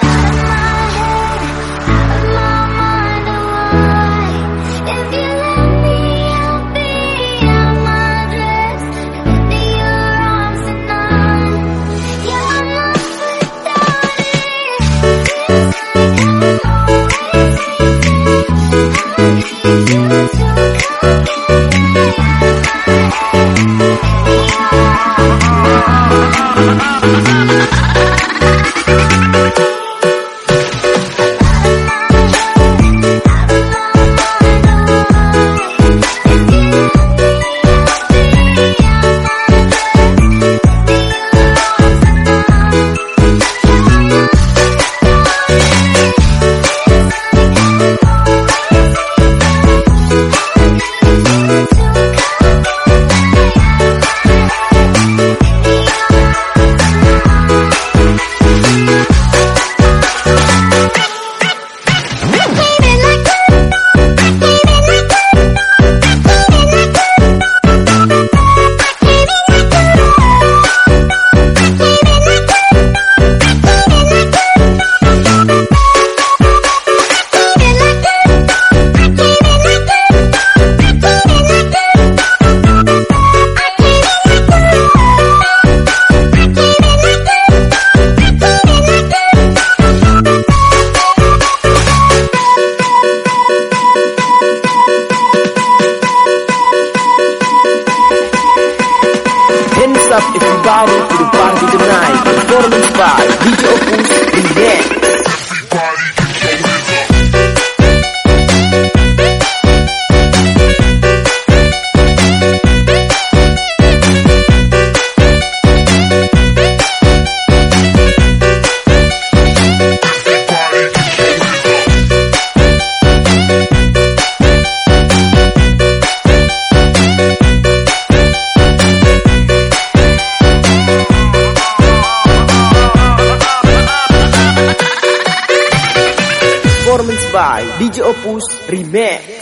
Bye. up it, to the party tonight. Performance by DJ Opus. DJ Opus Remix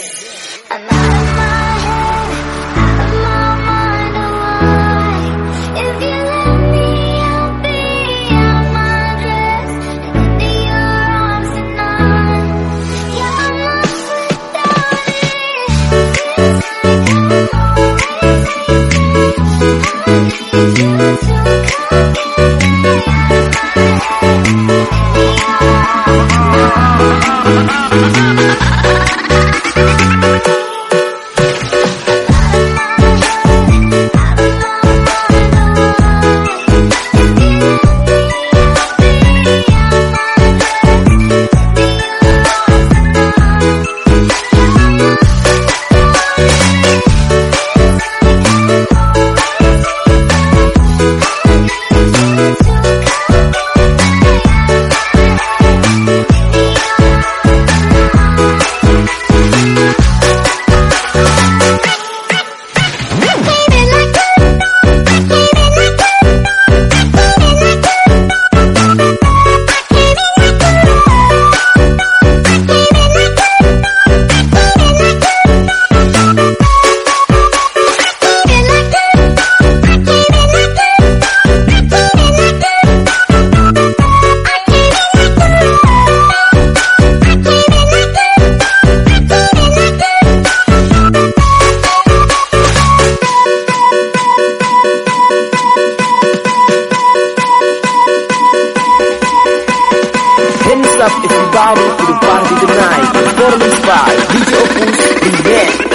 Globo Primeiro.